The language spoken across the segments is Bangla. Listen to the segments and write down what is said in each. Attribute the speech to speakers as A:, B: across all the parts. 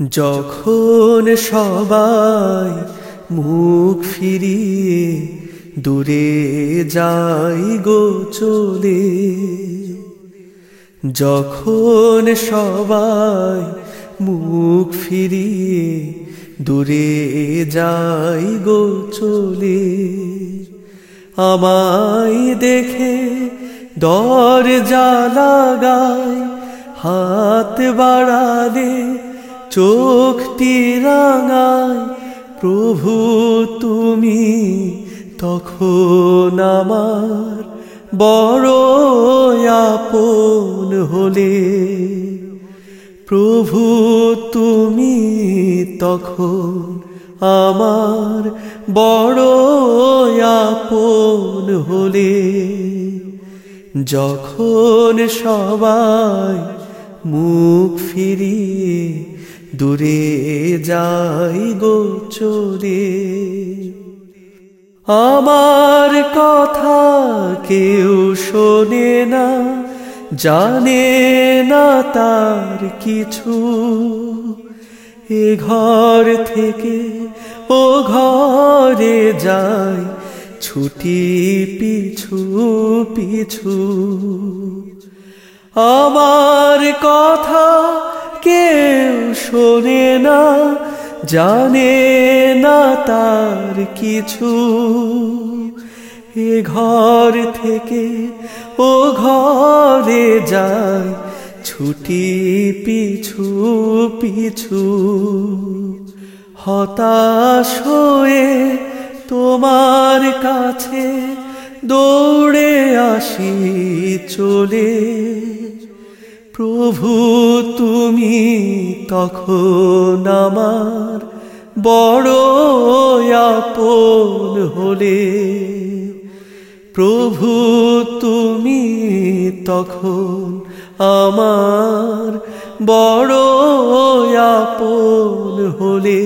A: যখন সবাই মুখ ফিরিয়ে দূরে যাই গো চলে, যখন সবাই মুখ ফিরিয়ে দূরে যাই গো চলে, আমায় দেখে দর লাগায় হাত বাড়ালে চোখটি রাঙায় প্রভু তুমি তখন আমার বড় আপন হলে। প্রভু তুমি তখন আমার বড় আপন হলে। যখন সবাই মুখ ফিরিয়ে দূরে যাই গো চলে আমার কথা কেউ শোনে না, জানে না তার কিছু। এ ঘর থেকে ও ঘরে যাই, ছুটি পিছু পিছু। আমার কথা শোনে না, জানে না তার কিছু। এ ঘর থেকে ও ঘরে যায়, ছুটি পিছু পিছু। হতাশ হয়ে তোমার কাছে দৌড়ে আসি চলে। প্রভু, তুমি তখন আমার বড় আপন হলে। প্রভু, তুমি তখন আমার বড় আপন হলে।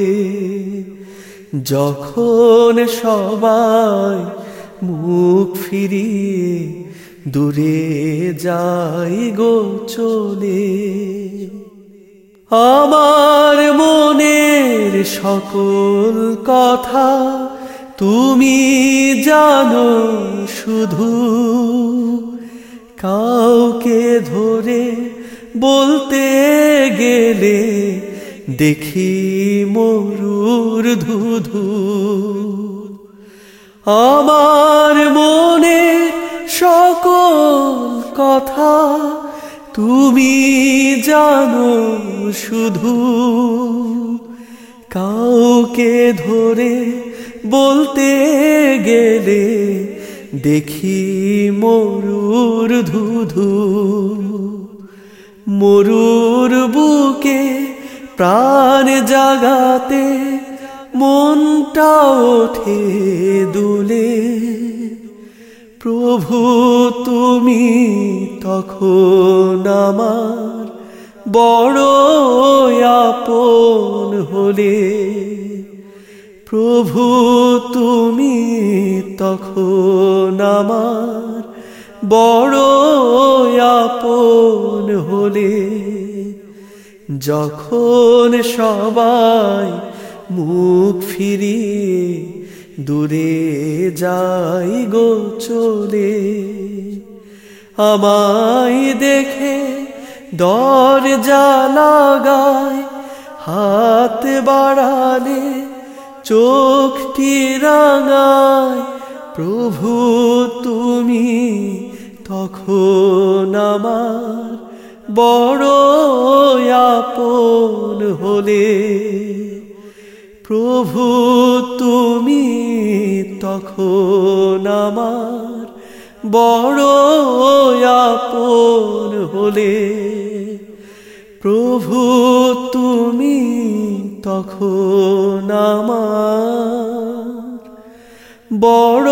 A: যখন সবাই মুখ ফিরিয়ে দূরে যাই গো চলে। আমার মনের সকল কথা তুমি জানো শুধু। কাউকে ধরে বলতে গেলে দেখি মরুর ধুধু। আমার মনে কথা তুমি জানো শুধু কাউকে ধরে বলতে গেলে দেখি মরুর ধুধু। মরুর বুকে প্রাণ জাগাতে মনটা ওঠে দুলে। প্রভু, তুমি তখন আমার বড় আপন হলে। প্রভু, তুমি তখন আমার বড় আপন হলে। যখন সবাই মুখ ফিরিয়ে দূরে যাই গো চলে। আমায় দেখে দর লাগায়, হাত বাড়ালে চোখটি রাঙায়, প্রভু তুমি তখন আমার বড় আপন হলে। প্রভু তুমি তখন আমার বড় আপন হলে প্রভু তুমি তখন আমার বড়